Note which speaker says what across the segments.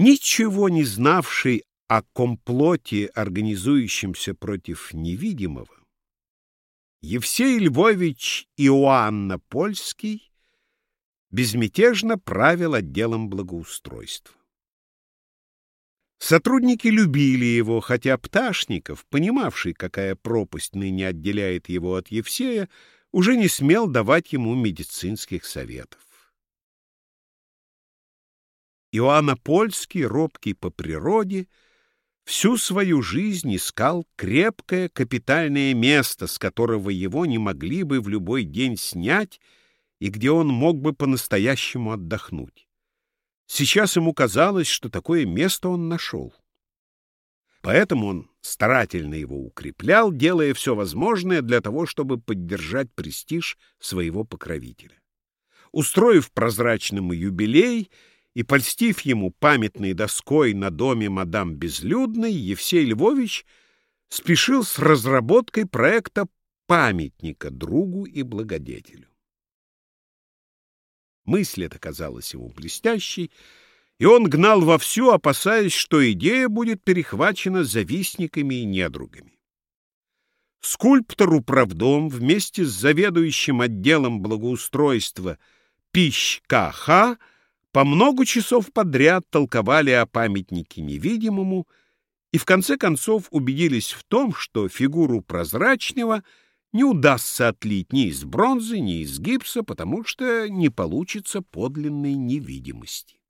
Speaker 1: Ничего не знавший о комплоте, организующемся против невидимого, Евсей Львович Иоанна Польский безмятежно правил отделом благоустройства. Сотрудники любили его, хотя Пташников, понимавший, какая пропасть ныне отделяет его от Евсея, уже не смел давать ему медицинских советов. Иоанна Польский, робкий по природе, всю свою жизнь искал крепкое капитальное место, с которого его не могли бы в любой день снять и где он мог бы по-настоящему отдохнуть. Сейчас ему казалось, что такое место он нашел. Поэтому он старательно его укреплял, делая все возможное для того, чтобы поддержать престиж своего покровителя. Устроив прозрачному юбилей и польстив ему памятной доской на доме мадам Безлюдной, Евсей Львович спешил с разработкой проекта памятника другу и благодетелю. Мысль эта казалась ему блестящей, и он гнал вовсю, опасаясь, что идея будет перехвачена завистниками и недругами. Скульптор-управдом вместе с заведующим отделом благоустройства Пищ. По много часов подряд толковали о памятнике невидимому и в конце концов убедились в том, что фигуру прозрачного — не удастся отлить ни из бронзы, ни из гипса, потому что не получится подлинной невидимости.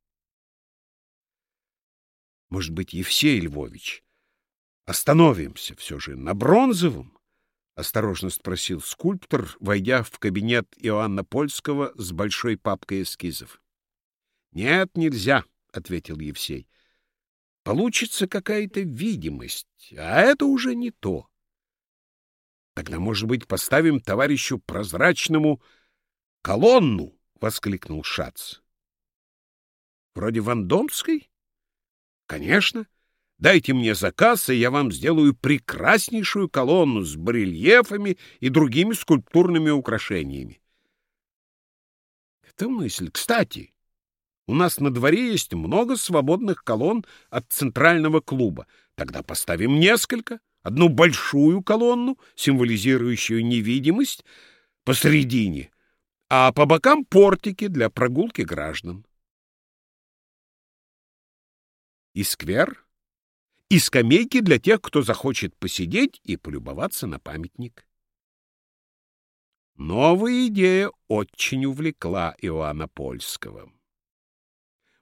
Speaker 1: Может быть, Евсей Львович, остановимся все же на бронзовом? — осторожно спросил скульптор, войдя в кабинет Иоанна Польского с большой папкой эскизов. — Нет, нельзя, — ответил Евсей. — Получится какая-то видимость, а это уже не то. Тогда, может быть, поставим товарищу прозрачному колонну, — воскликнул Шац. — Вроде Вандомской? — Конечно. Дайте мне заказ, и я вам сделаю прекраснейшую колонну с барельефами и другими скульптурными украшениями. Это мысль. Кстати, у нас на дворе есть много свободных колонн от центрального клуба. Тогда поставим несколько одну большую колонну, символизирующую невидимость, посредине, а по бокам портики для прогулки граждан. И сквер, и скамейки для тех, кто захочет посидеть и полюбоваться на памятник. Новая идея очень увлекла Иоанна Польского.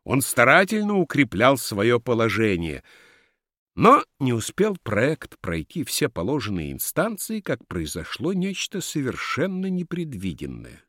Speaker 1: Он старательно укреплял свое положение — но не успел проект пройти все положенные инстанции, как произошло нечто совершенно непредвиденное.